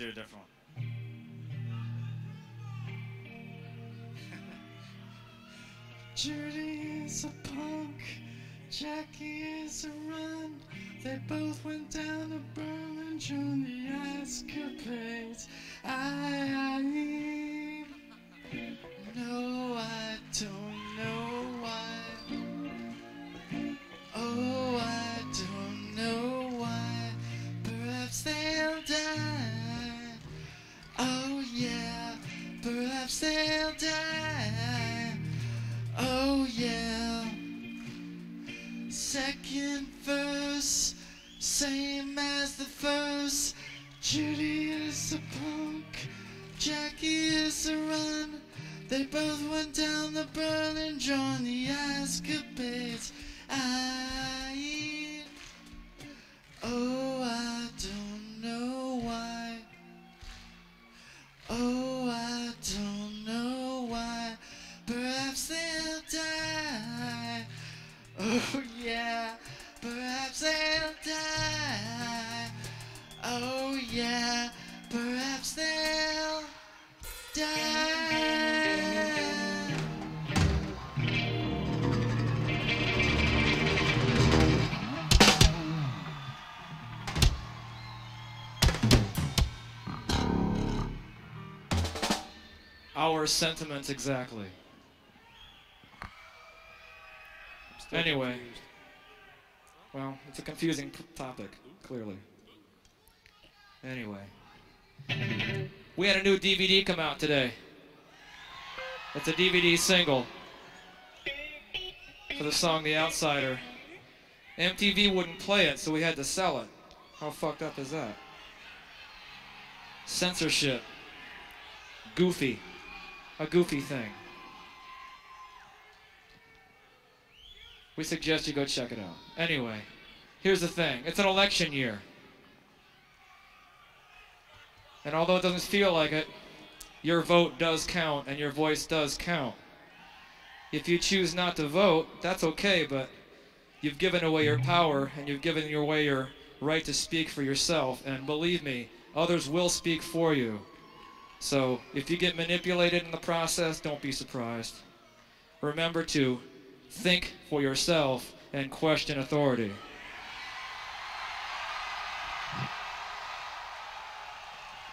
do a different one. Judy is a punk, Jackie is a run. They both went down to Berlin, joined the. I, I They'll die. Oh, yeah. Second verse, same as the first. Judy is a punk, Jackie is a run. They both went down the burn and joined the Ice Capades. I, Oh, yeah. Perhaps they'll die. Oh, yeah. Perhaps they'll die. Our sentiments exactly. Anyway. Well, it's a confusing topic, clearly. Anyway. We had a new DVD come out today. It's a DVD single for the song The Outsider. MTV wouldn't play it, so we had to sell it. How fucked up is that? Censorship. Goofy. A goofy thing. We suggest you go check it out. Anyway, here's the thing it's an election year. And although it doesn't feel like it, your vote does count and your voice does count. If you choose not to vote, that's okay, but you've given away your power and you've given away your right to speak for yourself. And believe me, others will speak for you. So if you get manipulated in the process, don't be surprised. Remember to think for yourself and question authority.